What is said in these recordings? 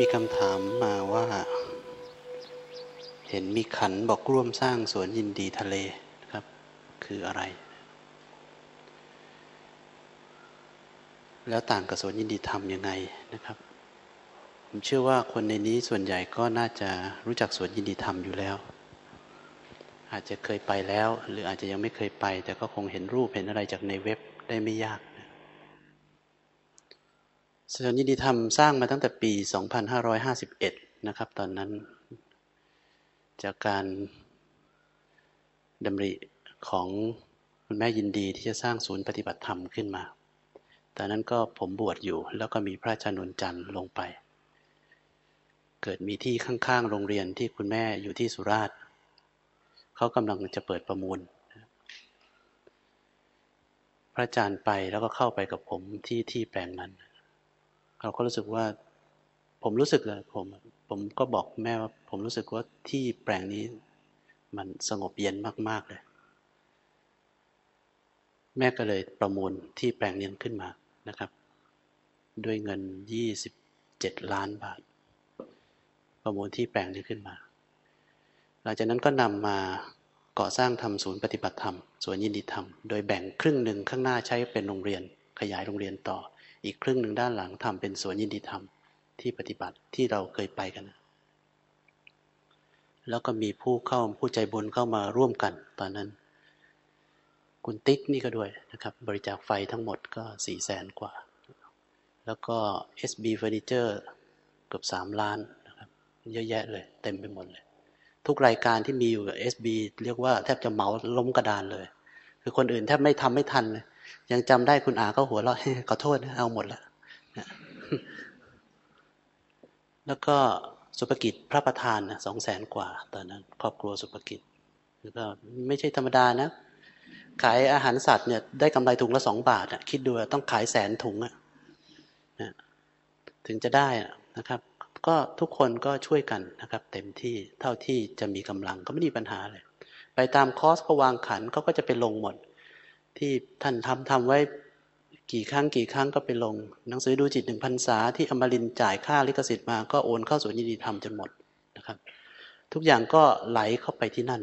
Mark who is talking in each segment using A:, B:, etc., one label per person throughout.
A: มีคำถามมาว่า เห็นมีขันบอกร่วมสร้างสวนยินดีทะเลครับ คืออะไร แล้วต่างกับสวนยินดีธรรมยังไงนะครับ ผมเชื่อว่าคนในนี้ส่วนใหญ่ก็น่าจะรู้จักสวนยินดีธรรมอยู่แล้ว อาจจะเคยไปแล้ว หรืออาจจะยังไม่เคยไป แต่ก็คงเห็นรูปเห็นอะไรจากในเว็บได้ไม่ยาก สถานีดีธรรมสร้างมาตั้งแต่ปี 2551 นะครับ ตอนนั้น จากการดำริของคุณแม่ยินดีที่จะสร้างศูนย์ปฏิบัติธรรมขึ้นมา ตอนนั้นก็ผมบวชอยู่ แล้วก็มีพระอาจารย์นนจันทร์ลงไป เกิดมีที่ข้างๆ โรงเรียนที่คุณแม่อยู่ที่สุราษฎร์เขากำลังจะเปิดประมูล พระอาจารย์ไปแล้วก็เข้าไปกับผมที่ที่แปลงนั้น เราก็รู้สึกว่า ผมรู้สึกเลยผมผมก็บอกแม่ว่า ผมรู้สึกว่าที่แปลงนี้ มันสงบเย็นมาก ๆ เลย แม่ก็เลยประมูลที่แปลงนี้ขึ้นมานะครับ ด้วยเงินยี่สิบเจ็ดล้านบาท ประมูลที่แปลงนี้ขึ้นมา หลังจากนั้นก็นำมาก่อสร้างทำศูนย์ปฏิบัติธรรมสวนยินดีธรรม โดยแบ่งครึ่งหนึ่งข้างหน้าใช้เป็นโรงเรียนขยายโรงเรียนต่อ อีกครึ่งหนึ่งด้านหลังทำเป็นสวนยินดีธรรมที่ปฏิบัติที่เราเคยไปกัน แล้วก็มีผู้เข้าผู้ใจบุญเข้ามาร่วมกันตอนนั้น คุณติ๊กนี่ก็ด้วยนะครับ บริจาคไฟทั้งหมดก็สี่แสนกว่า แล้วก็ SB Furniture เกือบสามล้านนะครับเยอะแยะเลย เต็มไปหมดเลย ทุกรายการที่มีอยู่กับ SB เรียกว่าแทบจะเหมาล้มกระดานเลย คือคนอื่นแทบไม่ทำไม่ทันเลย ยังจำได้คุณอาก็หัวเราะขอโทษนะเอาหมดแล้วแล้วก็สุภกิจพระประธานนะสองแสนกว่าตอนนั้น ครอบครัวสุภกิจแล้วก็ไม่ใช่ธรรมดานะ ขายอาหารสัตว์เนี่ยได้กำไรถุงละสองบาทอะคิดดูต้องขายแสนถุงอะถึงจะได้นะครับ ก็ทุกคนก็ช่วยกันนะครับ เต็มที่เท่าที่จะมีกำลังก็ไม่มีปัญหาเลย ไปตามคอสก็วางขันเขาก็จะไปลงหมด ที่ท่านทำทำไว้กี่ครั้งกี่ครั้งก็ไปลง หนังสือดูจิตหนึ่งพันษาที่อมรินจ่ายค่าลิขสิทธิ์มาก็โอนเข้าส่วนยินดีธรรมจนหมดนะครับ ทุกอย่างก็ไหลเข้าไปที่นั่น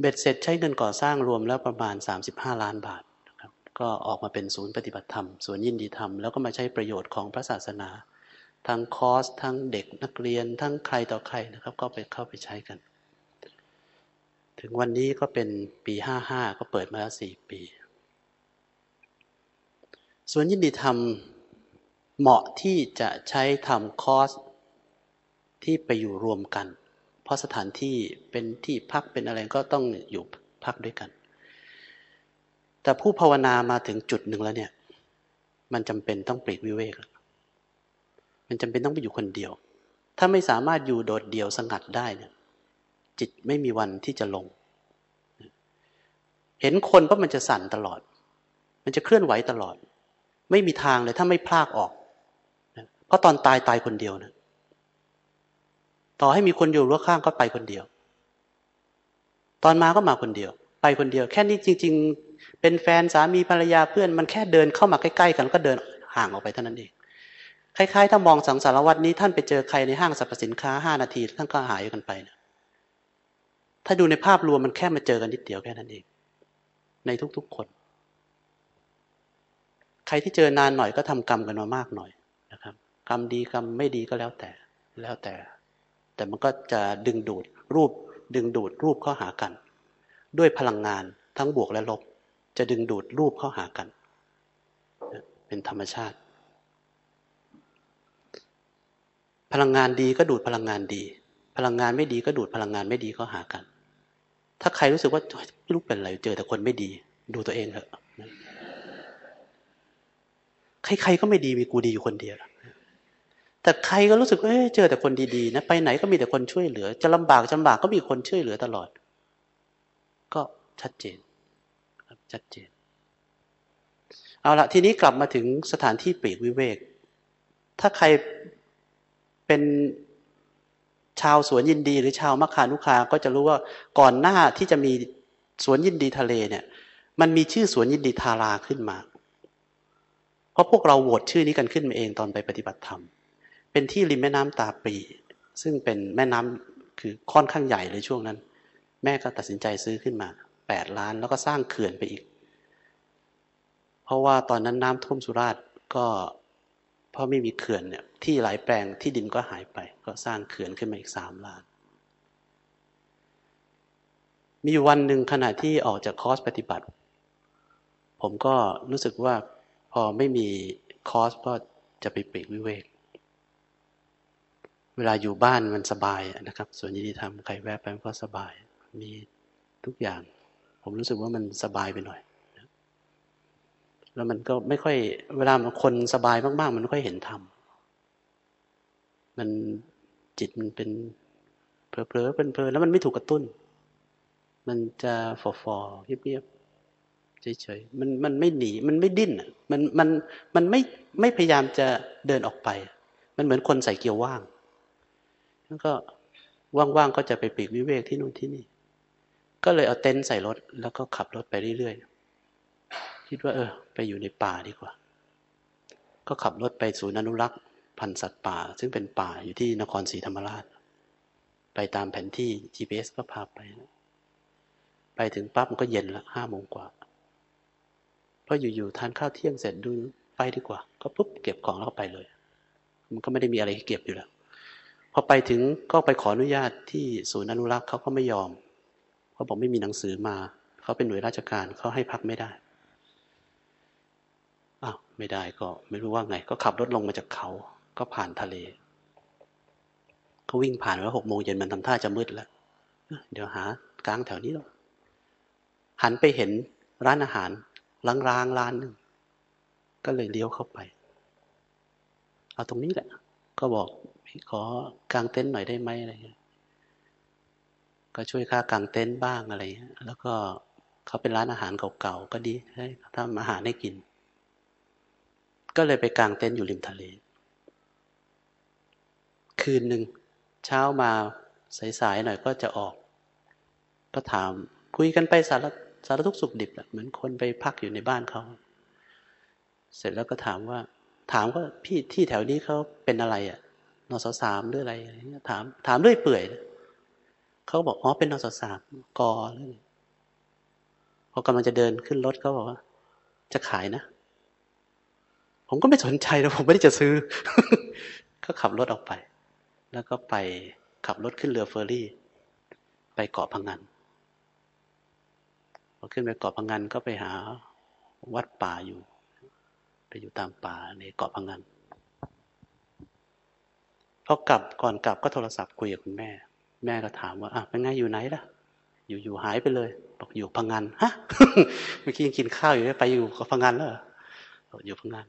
A: เบ็ดเสร็จใช้เงินก่อสร้างรวมแล้วประมาณ 35 ล้านบาทนะครับก็ออกมาเป็นศูนย์ปฏิบัติธรรมศูนย์ยินดีธรรมแล้วก็มาใช้ประโยชน์ของพระศาสนา ทั้งคอร์สทั้งเด็กนักเรียนทั้งใครต่อใครนะครับ ก็ไปเข้าไปใช้กัน ถึงวันนี้ก็เป็นปีห้าห้าก็เปิดมาแล้วสี่ปีส่วนยินดีทำเหมาะที่จะใช้ทำคอร์สที่ไปอยู่รวมกัน เพราะสถานที่เป็นที่พักเป็นอะไรก็ต้องอยู่พักด้วยกัน แต่ผู้ภาวนามาถึงจุดหนึ่งแล้วเนี่ย มันจำเป็นต้องปลีกวิเวกมันจำเป็นต้องไปอยู่คนเดียว ถ้าไม่สามารถอยู่โดดเดี่ยวสงัดได้เนี่ย จิตไม่มีวันที่จะลง เห็นคนเพราะมันจะสั่นตลอด มันจะเคลื่อนไหวตลอด ไม่มีทางเลยถ้าไม่พลากออกเพราะตอนตายตายคนเดียวนะ ต่อให้มีคนอยู่รั้วข้างก็ไปคนเดียว ตอนมาก็มาคนเดียว ไปคนเดียว แค่นี้จริง ๆ เป็นแฟนสามีภรรยาเพื่อน มันแค่เดินเข้ามาใกล้ๆกันก็เดินห่างออกไปเท่านั้นเองคล้ายๆ ถ้ามองสังสารวัตนี้ท่านไปเจอใครในห้างสรรพสินค้าห้านาทีท่านก็หายกันไปนะ ถ้าดูในภาพรวมมันแค่มาเจอกันนิดเดียวแค่นั้นเอง ในทุกๆคน ใครที่เจอนานหน่อยก็ทำกรรมกันมามากหน่อยนะครับ กรรมดีกรรมไม่ดีก็แล้วแต่แล้วแต่ แต่มันก็จะดึงดูดรูป ดึงดูดรูปเข้าหากัน ด้วยพลังงานทั้งบวกและลบ จะดึงดูดรูปเข้าหากัน เป็นธรรมชาติ พลังงานดีก็ดูดพลังงานดี พลังงานไม่ดีก็ดูดพลังงานไม่ดีเข้าหากัน ถ้าใครรู้สึกว่าไม่รู้เป็นอะไรเจอแต่คนไม่ดี ดูตัวเองเถอะใครๆก็ไม่ดีมีกูดีอยู่คนเดียวแต่ใครก็รู้สึกว่าเจอแต่คนดีๆนะไปไหนก็มีแต่คนช่วยเหลือ จะลำบากจำบากก็มีคนช่วยเหลือตลอด ก็ชัดเจนครับชัดเจน เอาละทีนี้กลับมาถึงสถานที่ปีกวิเวก ถ้าใครเป็น ชาวสวนยินดีหรือชาวมัคคานุคาก็จะรู้ว่าก่อนหน้าที่จะมีสวนยินดีทะเลเนี่ย มันมีชื่อสวนยินดีทาราขึ้นมา เพราะพวกเราโหวตชื่อนี้กันขึ้นมาเองตอนไปปฏิบัติธรรม เป็นที่ริมแม่น้ำตาปีซึ่งเป็นแม่น้ำคือค่อนข้างใหญ่เลยช่วงนั้น แม่ก็ตัดสินใจซื้อขึ้นมาแปดล้านแล้วก็สร้างเขื่อนไปอีก เพราะว่าตอนนั้นน้ำท่วมสุราษฎร์ก็ ราะไม่มีเขื่อนเนี่ยที่หลายแปลงที่ดินก็หายไป ก็สร้างเขื่อนขึ้นมาอีกสามล้าน มีวันหนึ่งขณะที่ออกจากคอร์สปฏิบัติ ผมก็รู้สึกว่าพอไม่มีคอร์สก็จะไปปลีกวิเวก เวลาอยู่บ้านมันสบายนะครับสวนยินดีธรรมใครแวะไปมันก็สบาย มีทุกอย่าง ผมรู้สึกว่ามันสบายไปหน่อย แล้วมันก็ไม่ค่อย เวลาคนสบายมากๆ มันไม่ค่อยเห็นธรรมมันจิตมันเป็นเพลอเพลอเพลินแล้วมันไม่ถูกกระตุ้น มันจะฟอฟอเงียบเฉยๆมันมันไม่หนี มันไม่ดิ้นมันมันมันไม่ไม่พยายามจะเดินออกไป มันเหมือนคนใส่เกียร์ว่างแล้วก็ว่างๆก็จะไปปีกวิเวกที่นู่นที่นี่ ก็เลยเอาเต็นท์ใส่รถ แล้วก็ขับรถไปเรื่อยๆ คิดว่า เออ ไปอยู่ในป่าดีกว่า ก็ขับรถไปศูนย์อนุรักษ์พันธุ์สัตว์ป่า ซึ่งเป็นป่าอยู่ที่นครศรีธรรมราช ไปตามแผนที่ GPS ก็พาไป ไปถึงปั๊บมันก็เย็นละห้าโมงกว่าพราะอยู่ๆทานข้าวเที่ยงเสร็จดูไปดีกว่า ก็ปุ๊บเก็บของแล้วไปเลย มันก็ไม่ได้มีอะไรให้เก็บอยู่แล้วพอไปถึงก็ไปขออนุญาตที่ศูนย์อนุรักษ์เขาก็ไม่ยอมเขาบอกไม่มีหนังสือมา เขาเป็นหน่วยราชการเขาให้พักไม่ได้ ไม่ได้ก็ไม่รู้ว่าไง ก็ขับรถลงมาจากเขา ก็ผ่านทะเลเขาวิ่งผ่านแล้วหกโมงเย็นมันทำท่าจะมืดแล้ว เดี๋ยวหากลางแถวนี้แล้วหันไปเห็นร้านอาหารล้างร้างร้านหนึ่งก็เลยเลี้ยวเข้าไป เอาตรงนี้แหละ ก็บอกพี่ขอกางเต็นท์หน่อยได้ไหมอะไรเงี้ยก็ช่วยค่ากางเต็นท์บ้างอะไรเงี้ยแล้วก็เขาเป็นร้านอาหารเก่าๆก็ดีให้ทำอาหารให้กิน ก็เลยไปกางเต็นท์อยู่ริมทะเล คืนหนึ่งเช้ามาสายๆหน่อยก็จะออก ก็ถามคุยกันไปสารสารทุกสุขดิบเหมือนคนไปพักอยู่ในบ้านเขา เสร็จแล้วก็ถามว่า ถามว่าพี่ที่แถวนี้เขาเป็นอะไรอะนสสามหรืออะไรอะไรเงี้ยถามถามเรื่อยเปื่อยเขาบอกอ๋อเป็นนสสามกอหรือพอกำลังจะเดินขึ้นรถเขาบอกว่า จะขายนะ ผมก็ไม่สนใจนะผมไม่ได้จะซื้อ ก็ขับรถออกไป แล้วก็ไปขับรถขึ้นเรือเฟอร์รี่ ไปเกาะพังงานพอขึ้นไปเกาะพังงานก็ไปหาวัดป่าอยู่ ไปอยู่ตามป่าในเกาะพังงานพอกลับก่อนกลับก็โทรศัพท์คุยกับคุณแม่ แม่ก็ถามว่าอะเป็นไงอยู่ไหนล่ะ อยู่อยู่หายไปเลยบอกอยู่พังงานฮะเมื่อกี้ยังกินข้าวอยู่ไปอยู่กับพังงานแล้วบออยู่พังงาน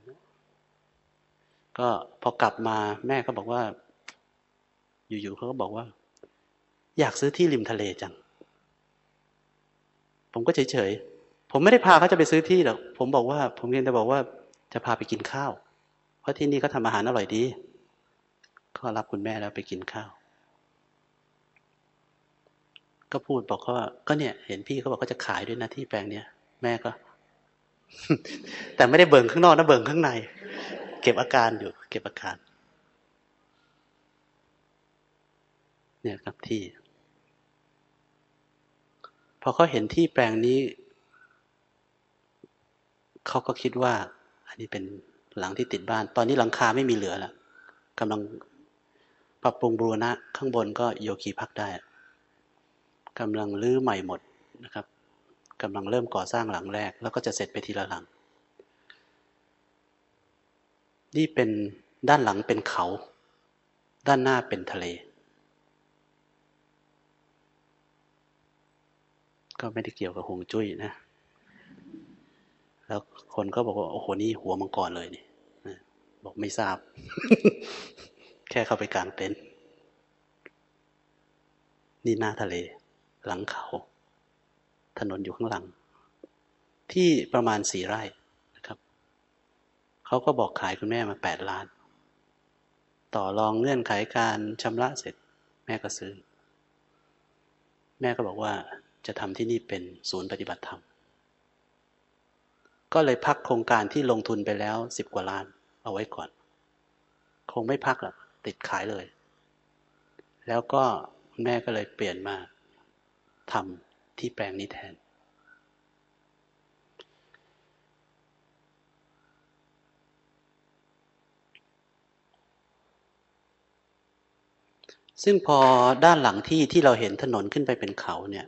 A: ก็พอกลับมาแม่ก็บอกว่า อยู่ๆเขาก็บอกว่า อยากซื้อที่ริมทะเลจัง ผมก็เฉยๆ ผมไม่ได้พาเขาจะไปซื้อที่หรอกผมบอกว่า ผมเพียงแต่บอกว่าจะพาไปกินข้าว เพราะที่นี่เขาทาอาหารอร่อยดีก็รับคุณแม่แล้วไปกินข้าว ก็พูดบอกเขาว่าก็เนี่ย เห็นพี่เขาบอกเขาจะขายด้วยนะที่แปลงเนี้ยแม่ก็ แต่ไม่ได้เบิ่งข้างนอกนะเบิ่งข้างใน เก็บอาการอยู่ เก็บอาการ เนี่ยครับที่ พอเขาเห็นที่แปลงนี้ เขาก็คิดว่า อันนี้เป็นหลังที่ติดบ้าน ตอนนี้หลังคาไม่มีเหลือแล้วกำลังปรับปรุงบูรณะ ข้างบนก็โยคีพักได้กำลังรื้อใหม่หมดนะครับกำลังเริ่มก่อสร้างหลังแรก แล้วก็จะเสร็จไปทีละหลัง นี่เป็นด้านหลังเป็นเขา ด้านหน้าเป็นทะเล ก็ไม่ได้เกี่ยวกับหงจุ้ยนะ แล้วคนก็บอกว่า โอ้โห นี่หัวมังกรเลยนี่บอกไม่ทราบ แค่เข้าไปกลางเต็นท์นี่หน้าทะเล หลังเขา ถนนอยู่ข้างหลัง ที่ประมาณสี่ไร่ เขาก็บอกขายคุณแม่มาแปดล้าน ต่อรองเงื่อนไขการชำระเสร็จ แม่ก็ซื้อ แม่ก็บอกว่าจะทำที่นี่เป็นศูนย์ปฏิบัติธรรม ก็เลยพักโครงการที่ลงทุนไปแล้วสิบกว่าล้าน เอาไว้ก่อน คงไม่พักหรอกติดขายเลย แล้วก็แม่ก็เลยเปลี่ยนมาทำที่แปลงนี้แทน ซึ่งพอด้านหลังที่ที่เราเห็นถนนขึ้นไปเป็นเขาเนี่ย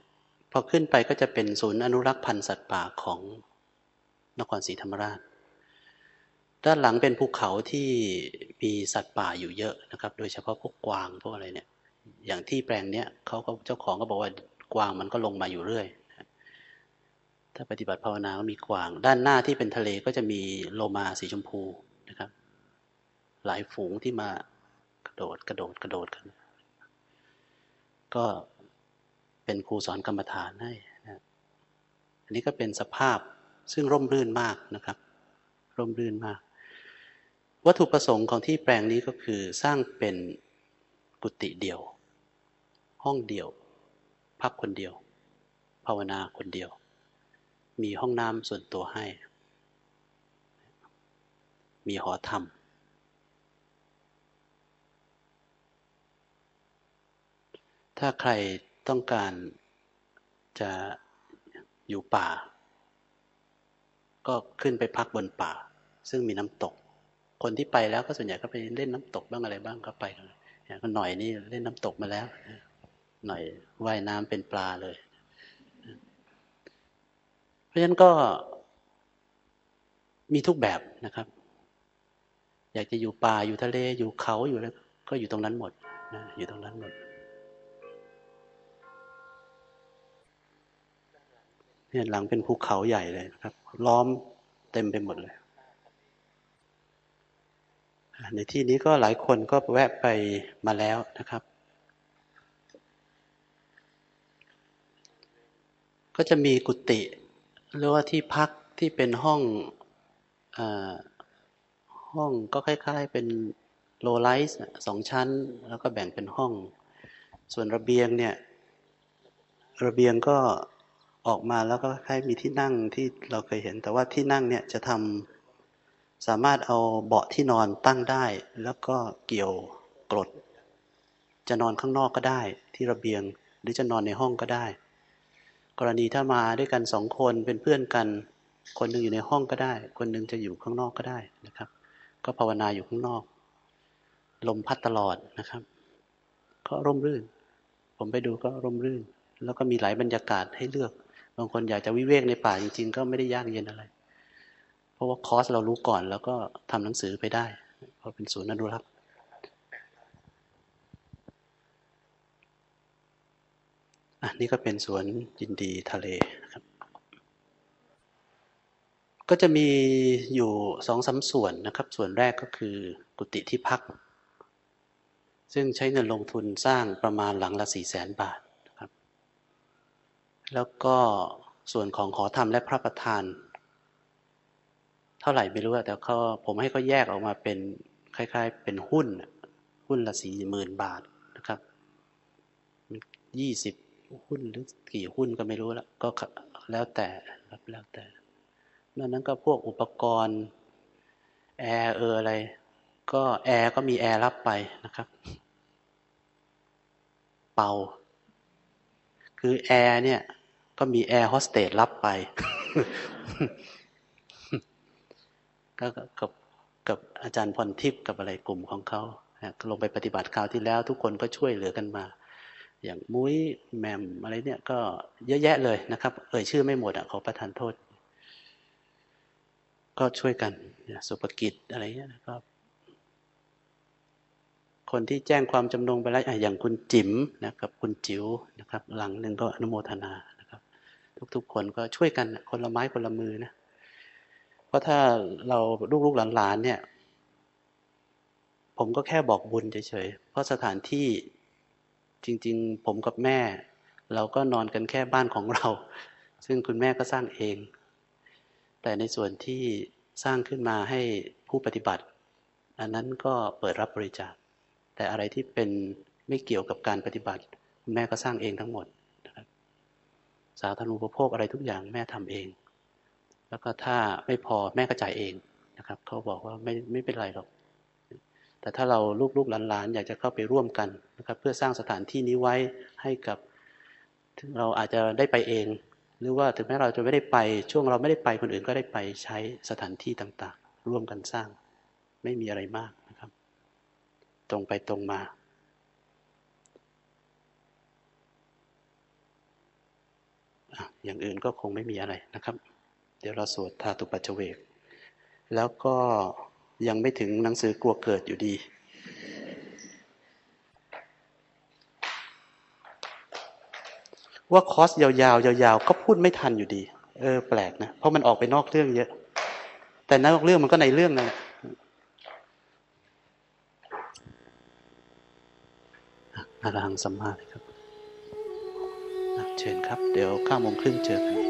A: พอขึ้นไปก็จะเป็นศูนย์อนุรักษ์พันธุ์สัตว์ป่าของนครศรีธรรมราช ด้านหลังเป็นภูเขาที่มีสัตว์ป่าอยู่เยอะนะครับ โดยเฉพาะพวกกวางพวกอะไรเนี่ย อย่างที่แปลงเนี้ยเขาก็เจ้าของก็บอกว่ากวางมันก็ลงมาอยู่เรื่อย ถ้าปฏิบัติภาวนาก็มีกวาง ด้านหน้าที่เป็นทะเลก็จะมีโลมาสีชมพูนะครับ หลายฝูงที่มากระโดดกระโดดกระโดดกัน ก็เป็นครูสอนกรรมฐานให้นะอันนี้ก็เป็นสภาพซึ่งร่มรื่นมากนะครับ ร่มรื่นมาก วัตถุประสงค์ของที่แปลงนี้ก็คือสร้างเป็นกุฏิเดียว ห้องเดียว พักคนเดียว ภาวนาคนเดียว มีห้องน้ำส่วนตัวให้ มีหอธรรม ถ้าใครต้องการจะอยู่ป่า ก็ขึ้นไปพักบนป่า ซึ่งมีน้ำตก คนที่ไปแล้วก็ส่วนใหญ่ก็ไปเล่นน้ำตกบ้างอะไรบ้างก็ไปกันอย่างหน่อยนี่เล่นน้ำตกมาแล้ว หน่อยว่ายน้ำเป็นปลาเลย เพราะฉะนั้นก็มีทุกแบบนะครับ อยากจะอยู่ป่าอยู่ทะเลอยู่เขาอยู่อะไรก็อยู่ตรงนั้นหมดนะอยู่ตรงนั้นหมด เนี่ยหลังเป็นภูเขาใหญ่เลยนะครับ ล้อมเต็มไปหมดเลย ในที่นี้ก็หลายคนก็แวะไปมาแล้วนะครับ ก็จะมีกุฏิหรือว่าที่พักที่เป็นห้องอห้องก็คล้ายๆเป็นโลไลท์สองชั้น แล้วก็แบ่งเป็นห้อง ส่วนระเบียงเนี่ย ระเบียงก็ ออกมาแล้วก็คล้ายมีที่นั่งที่เราเคยเห็น แต่ว่าที่นั่งเนี่ยจะทำสามารถเอาเบาะที่นอนตั้งได้ แล้วก็เกี่ยวกรด จะนอนข้างนอกก็ได้ที่ระเบียง หรือจะนอนในห้องก็ได้ กรณีถ้ามาด้วยกันสองคนเป็นเพื่อนกัน คนหนึ่งอยู่ในห้องก็ได้ คนหนึ่งจะอยู่ข้างนอกก็ได้นะครับ ก็ภาวนาอยู่ข้างนอก ลมพัดตลอดนะครับก็ร่มรื่น ผมไปดูก็ร่มรื่น แล้วก็มีหลายบรรยากาศให้เลือก บางคนอยากจะวิเวกในป่าจริง ๆ ก็ไม่ได้ยากเย็นอะไร เพราะว่าคอร์สเรารู้ก่อนแล้วก็ทำหนังสือไปได้เพราะเป็นศูนย์อนุรักษ์อันนี้ก็เป็นสวนยินดีทะเลครับ ก็จะมีอยู่สองสาส่วนนะครับ ส่วนแรกก็คือกุฏิที่พัก ซึ่งใช้เงินลงทุนสร้างประมาณหลังละสี่แสนบาท แล้วก็ส่วนของขอทำและพระประธาน เท่าไหร่ไม่รู้แต่เขาผมให้เขาแยกออกมาเป็นคล้าย ๆ เป็นหุ้น หุ้นละสี่หมื่นบาทนะครับยี่สิบหุ้นหรือกี่หุ้นก็ไม่รู้ล้วก็แล้วแต่ครับแล้วแต่นอกนั้นก็พวกอุปกรณ์แอร์เอออะไร ก็แอร์ก็มีแอร์รับไปนะครับ เป่า คือแอร์เนี่ย ก็มีแอร์โฮสเตสรับไปก็กับกับอาจารย์พรทิพย์กับอะไรกลุ่มของเขาลงไปปฏิบัติคราวที่แล้ว ทุกคนก็ช่วยเหลือกันมา อย่างมุ้ยแมมอะไรเนี่ย ก็เยอะแยะเลยนะครับ เอ่ยชื่อไม่หมดอะขอประทานโทษ ก็ช่วยกันสุภกิจอะไรเงี้ยนะครับ คนที่แจ้งความจำนงไปแล้วอย่างคุณจิ๋มนะกับ คุณจิ๋วนะครับ หลังหนึ่งก็อนุโมทนา ทุก ๆ คนก็ช่วยกันคนละไม้คนละมือนะเพราะถ้าเราลูกๆหลานๆเนี่ย ผมก็แค่บอกบุญเฉยๆเพราะสถานที่จริง ๆ ผมกับแม่ เราก็นอนกันแค่บ้านของเรา ซึ่งคุณแม่ก็สร้างเอง แต่ในส่วนที่สร้างขึ้นมาให้ผู้ปฏิบัติ อันนั้นก็เปิดรับบริจาคแต่อะไรที่เป็นไม่เกี่ยวกับการปฏิบัติ คุณแม่ก็สร้างเองทั้งหมด สาธารณูปโภคอะไรทุกอย่างแม่ทำเอง แล้วก็ถ้าไม่พอแม่ก็จ่ายเองนะครับเขาบอกว่าไม่ไม่เป็นไรหรอก แต่ถ้าเราลูกๆหลานๆอยากจะเข้าไปร่วมกันนะครับ เพื่อสร้างสถานที่นี้ไว้ให้กับเราอาจจะได้ไปเอง หรือว่าถึงแม้เราจะไม่ได้ไป ช่วงเราไม่ได้ไปคนอื่นก็ได้ไปใช้สถานที่ต่างๆ ร่วมกันสร้าง ไม่มีอะไรมากนะครับ ตรงไปตรงมา อย่างอื่นก็คงไม่มีอะไรนะครับ เดี๋ยวเราสวดธาตุปัจเจเวก แล้วก็ยังไม่ถึงหนังสือกลัวเกิดอยู่ดี ว่าคอสยาวๆยาวๆก็พูดไม่ทันอยู่ดี เออแปลกนะ เพราะมันออกไปนอกเรื่องเยอะ แต่นอกเรื่องมันก็ในเรื่องนั่นแหละอารังสัมมาเลยครับ เชิญครับ เดี๋ยวข้าโมงครึ่งเจอกัน